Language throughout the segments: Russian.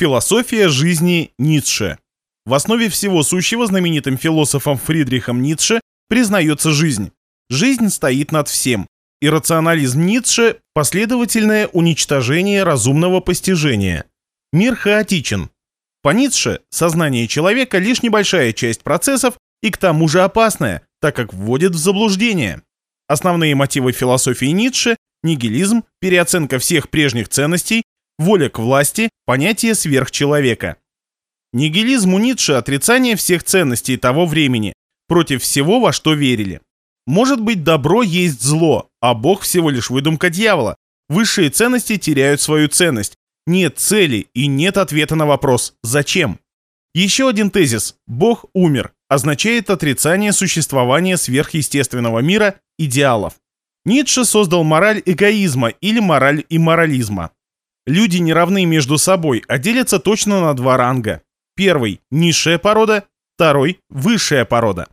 Философия жизни Ницше. В основе всего сущего знаменитым философом Фридрихом Ницше признается жизнь. Жизнь стоит над всем. Иррационализм Ницше – последовательное уничтожение разумного постижения. Мир хаотичен. По Ницше сознание человека – лишь небольшая часть процессов и к тому же опасная, так как вводит в заблуждение. Основные мотивы философии Ницше – нигилизм, переоценка всех прежних ценностей, воля к власти, понятие сверхчеловека. Нигилизм у Ницше – отрицание всех ценностей того времени, против всего, во что верили. Может быть, добро есть зло, а Бог всего лишь выдумка дьявола. Высшие ценности теряют свою ценность. Нет цели и нет ответа на вопрос «Зачем?». Еще один тезис «Бог умер» означает отрицание существования сверхъестественного мира идеалов. Ницше создал мораль эгоизма или мораль имморализма. Люди не равны между собой, а делятся точно на два ранга. Первый – низшая порода, второй – высшая порода.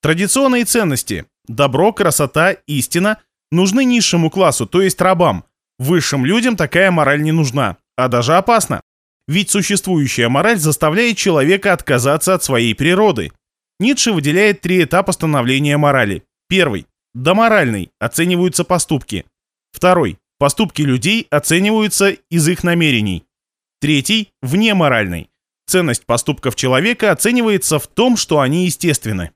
Традиционные ценности – добро, красота, истина – нужны низшему классу, то есть рабам. Высшим людям такая мораль не нужна, а даже опасна. Ведь существующая мораль заставляет человека отказаться от своей природы. Ницше выделяет три этапа становления морали. Первый – доморальный, оцениваются поступки. Второй – поступки людей оцениваются из их намерений. Третий – внеморальный. Ценность поступков человека оценивается в том, что они естественны.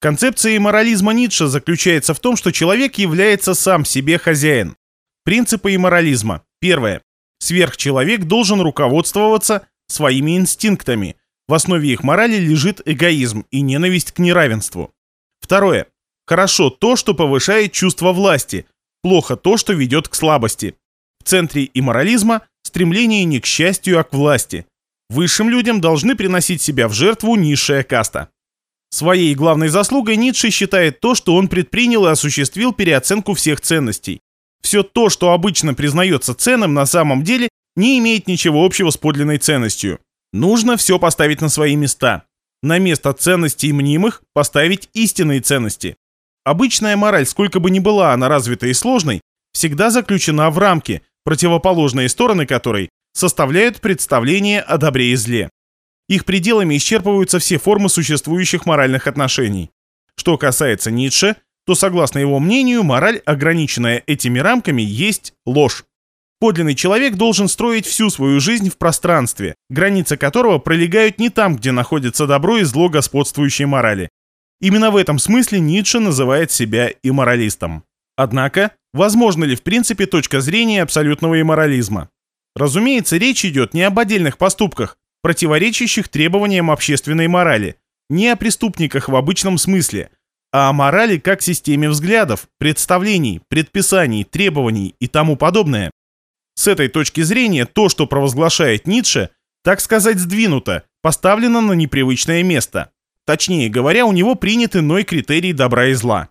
Концепция морализма Ницше заключается в том, что человек является сам себе хозяин. Принципы морализма. Первое. Сверхчеловек должен руководствоваться своими инстинктами. В основе их морали лежит эгоизм и ненависть к неравенству. Второе. Хорошо то, что повышает чувство власти, плохо то, что ведет к слабости. В центре имморализма стремление не к счастью, а к власти. Высшим людям должны приносить себя в жертву низшая каста. Своей главной заслугой Ницше считает то, что он предпринял и осуществил переоценку всех ценностей. Все то, что обычно признается ценным, на самом деле не имеет ничего общего с подлинной ценностью. Нужно все поставить на свои места. На место ценностей мнимых поставить истинные ценности. Обычная мораль, сколько бы ни была она развитой и сложной, всегда заключена в рамки, противоположные стороны которой составляют представление о добре и зле. Их пределами исчерпываются все формы существующих моральных отношений. Что касается Ницше, то, согласно его мнению, мораль, ограниченная этими рамками, есть ложь. Подлинный человек должен строить всю свою жизнь в пространстве, границы которого пролегают не там, где находится добро и зло господствующей морали. Именно в этом смысле Ницше называет себя имморалистом. Однако, возможно ли в принципе точка зрения абсолютного имморализма? Разумеется, речь идет не об отдельных поступках, противоречащих требованиям общественной морали, не о преступниках в обычном смысле, а о морали как системе взглядов, представлений, предписаний, требований и тому подобное. С этой точки зрения то, что провозглашает Ницше, так сказать, сдвинуто, поставлено на непривычное место. Точнее говоря, у него принят иной критерий добра и зла.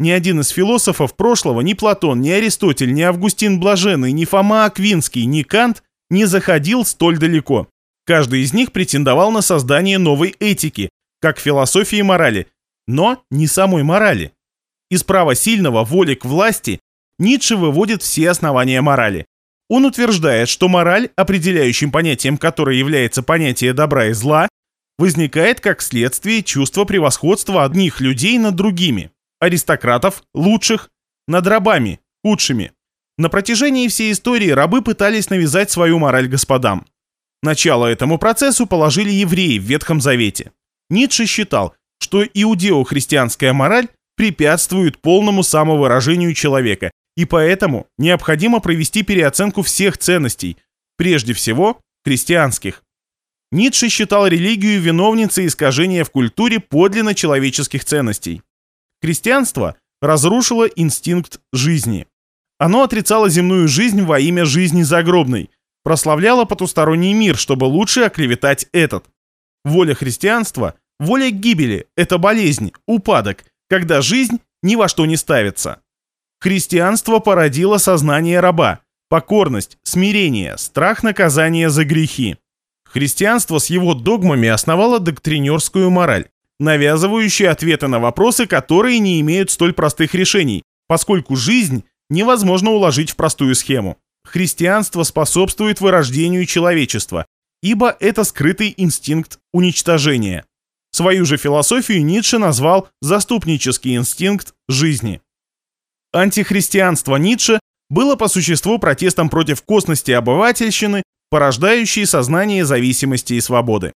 Ни один из философов прошлого, ни Платон, ни Аристотель, ни Августин Блаженный, ни Фома Аквинский, ни Кант не заходил столь далеко. Каждый из них претендовал на создание новой этики, как философии морали, но не самой морали. Из права сильного воли к власти Ницше выводит все основания морали. Он утверждает, что мораль, определяющим понятием которой является понятие добра и зла, возникает как следствие чувства превосходства одних людей над другими аристократов, лучших, над рабами, худшими. На протяжении всей истории рабы пытались навязать свою мораль господам. Начало этому процессу положили евреи в Ветхом Завете. Ницше считал, что иудео-христианская мораль препятствует полному самовыражению человека, и поэтому необходимо провести переоценку всех ценностей, прежде всего христианских. Ницше считал религию виновницей искажения в культуре подлинно человеческих ценностей. Христианство разрушило инстинкт жизни. Оно отрицало земную жизнь во имя жизни загробной, прославляло потусторонний мир, чтобы лучше оклеветать этот. Воля христианства, воля гибели – это болезнь, упадок, когда жизнь ни во что не ставится. Христианство породило сознание раба, покорность, смирение, страх наказания за грехи. Христианство с его догмами основало доктринерскую мораль, навязывающие ответы на вопросы, которые не имеют столь простых решений, поскольку жизнь невозможно уложить в простую схему. Христианство способствует вырождению человечества. ибо это скрытый инстинкт уничтожения. Свою же философию Ницше назвал «заступнический инстинкт жизни». Антихристианство Ницше было по существу протестом против косности обывательщины, порождающей сознание зависимости и свободы.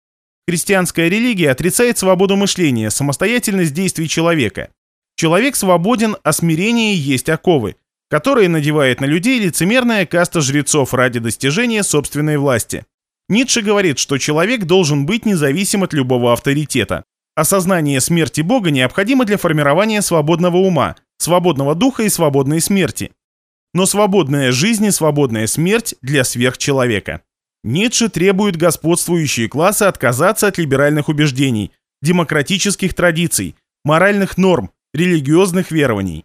Христианская религия отрицает свободу мышления, самостоятельность действий человека. Человек свободен, а смирение есть оковы, которые надевает на людей лицемерная каста жрецов ради достижения собственной власти. Ницше говорит, что человек должен быть независим от любого авторитета. Осознание смерти Бога необходимо для формирования свободного ума, свободного духа и свободной смерти. Но свободная жизнь и свободная смерть для сверхчеловека. Ницше требует господствующие классы отказаться от либеральных убеждений, демократических традиций, моральных норм, религиозных верований.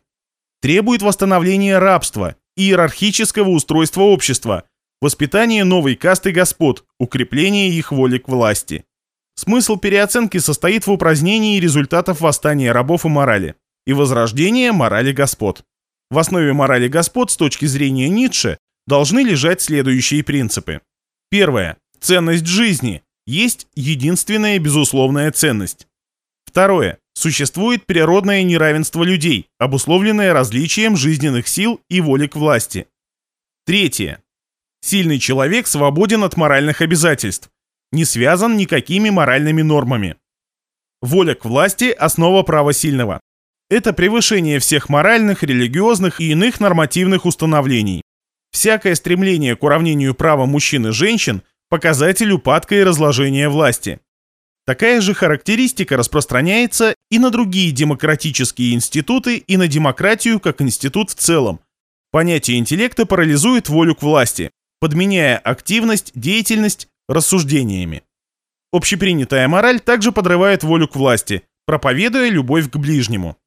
Требует восстановления рабства, иерархического устройства общества, воспитание новой касты господ, укрепление их воли к власти. Смысл переоценки состоит в упразднении результатов восстания рабов и морали и возрождения морали господ. В основе морали господ с точки зрения Ницше должны лежать следующие принципы. Первое. Ценность жизни есть единственная безусловная ценность. Второе. Существует природное неравенство людей, обусловленное различием жизненных сил и воли к власти. Третье. Сильный человек свободен от моральных обязательств, не связан никакими моральными нормами. Воля к власти – основа права сильного. Это превышение всех моральных, религиозных и иных нормативных установлений. Всякое стремление к уравнению права мужчин и женщин – показатель упадка и разложения власти. Такая же характеристика распространяется и на другие демократические институты, и на демократию как институт в целом. Понятие интеллекта парализует волю к власти, подменяя активность, деятельность рассуждениями. Общепринятая мораль также подрывает волю к власти, проповедуя любовь к ближнему.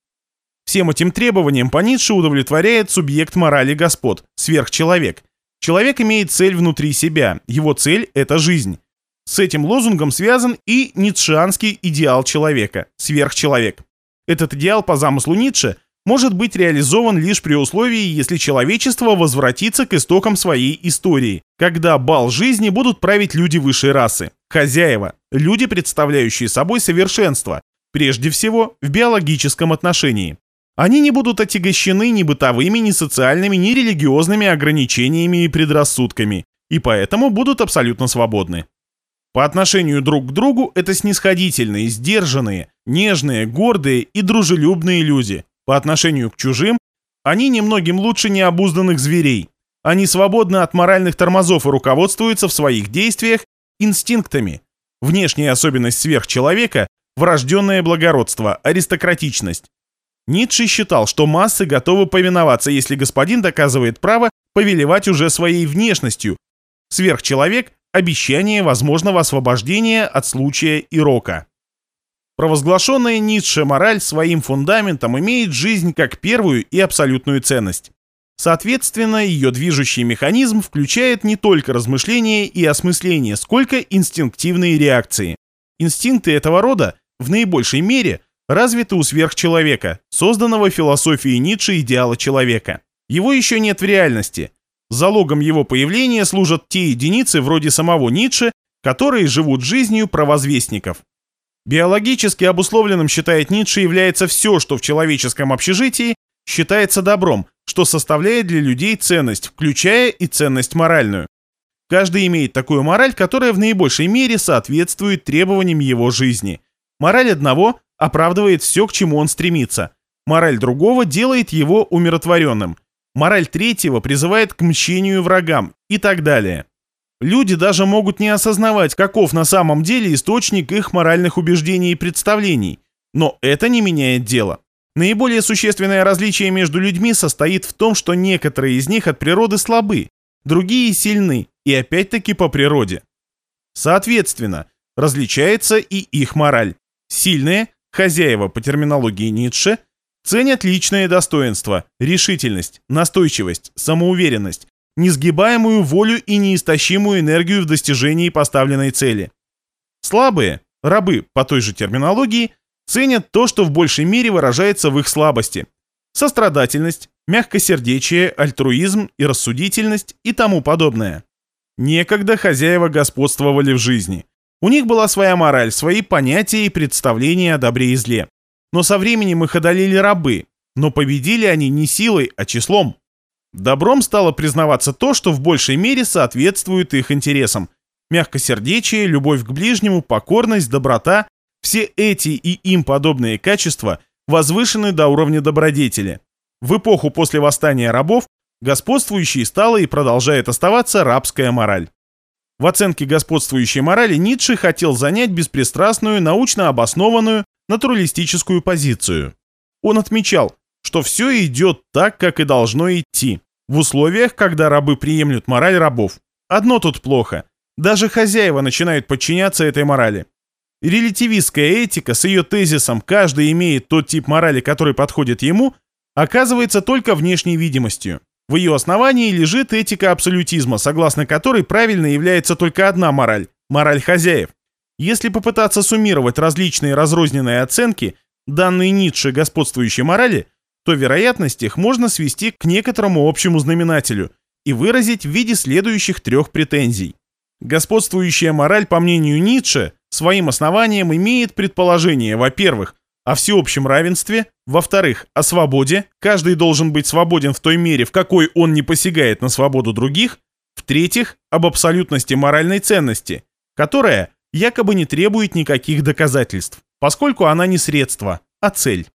Всем этим требованиям по Ницше удовлетворяет субъект морали господ, сверхчеловек. Человек имеет цель внутри себя, его цель – это жизнь. С этим лозунгом связан и ницшеанский идеал человека – сверхчеловек. Этот идеал по замыслу Ницше может быть реализован лишь при условии, если человечество возвратится к истокам своей истории, когда бал жизни будут править люди высшей расы, хозяева, люди, представляющие собой совершенство, прежде всего в биологическом отношении. Они не будут отягощены ни бытовыми, ни социальными, ни религиозными ограничениями и предрассудками, и поэтому будут абсолютно свободны. По отношению друг к другу это снисходительные, сдержанные, нежные, гордые и дружелюбные люди, по отношению к чужим, они немногим лучше необузданных зверей. Они свободны от моральных тормозов и руководствуются в своих действиях инстинктами. Внешняя особенность сверхчеловека – врожденное благородство, аристократичность. Ницше считал, что массы готовы повиноваться, если господин доказывает право повелевать уже своей внешностью. Сверхчеловек – обещание возможного освобождения от случая и рока. Провозглашенная Ницше мораль своим фундаментом имеет жизнь как первую и абсолютную ценность. Соответственно, ее движущий механизм включает не только размышления и осмысление, сколько инстинктивные реакции. Инстинкты этого рода в наибольшей мере развиты у сверхчеловека, созданного философией Ницше идеала человека. Его еще нет в реальности. Залогом его появления служат те единицы вроде самого Ницше, которые живут жизнью провозвестников. Биологически обусловленным, считает Ницше, является все, что в человеческом общежитии считается добром, что составляет для людей ценность, включая и ценность моральную. Каждый имеет такую мораль, которая в наибольшей мере соответствует требованиям его жизни. Мораль одного оправдывает все, к чему он стремится. Мораль другого делает его умиротворенным. Мораль третьего призывает к мщению врагам и так далее. Люди даже могут не осознавать, каков на самом деле источник их моральных убеждений и представлений. Но это не меняет дело. Наиболее существенное различие между людьми состоит в том, что некоторые из них от природы слабы, другие сильны, и опять-таки по природе. Соответственно, различается и их мораль. Сильные, хозяева по терминологии Ницше, ценят личное достоинство, решительность, настойчивость, самоуверенность, несгибаемую волю и неистощимую энергию в достижении поставленной цели. Слабые, рабы по той же терминологии, ценят то, что в большей мере выражается в их слабости. Сострадательность, мягкосердечие, альтруизм и рассудительность и тому подобное. Некогда хозяева господствовали в жизни. У них была своя мораль, свои понятия и представления о добре и зле. Но со временем их одолели рабы, но победили они не силой, а числом. Добром стало признаваться то, что в большей мере соответствует их интересам. Мягкосердечие, любовь к ближнему, покорность, доброта – все эти и им подобные качества возвышены до уровня добродетели. В эпоху после восстания рабов господствующей стала и продолжает оставаться рабская мораль. В оценке господствующей морали Ницше хотел занять беспристрастную, научно обоснованную, натуралистическую позицию. Он отмечал, что все идет так, как и должно идти, в условиях, когда рабы приемлют мораль рабов. Одно тут плохо. Даже хозяева начинают подчиняться этой морали. Релятивистская этика с ее тезисом «каждый имеет тот тип морали, который подходит ему» оказывается только внешней видимостью. В ее основании лежит этика абсолютизма, согласно которой правильно является только одна мораль – мораль хозяев. Если попытаться суммировать различные разрозненные оценки, данные Ницше господствующей морали, то вероятность их можно свести к некоторому общему знаменателю и выразить в виде следующих трех претензий. Господствующая мораль, по мнению Ницше, своим основанием имеет предположение, во-первых, о всеобщем равенстве, во-вторых, о свободе, каждый должен быть свободен в той мере, в какой он не посягает на свободу других, в-третьих, об абсолютности моральной ценности, которая якобы не требует никаких доказательств, поскольку она не средство, а цель.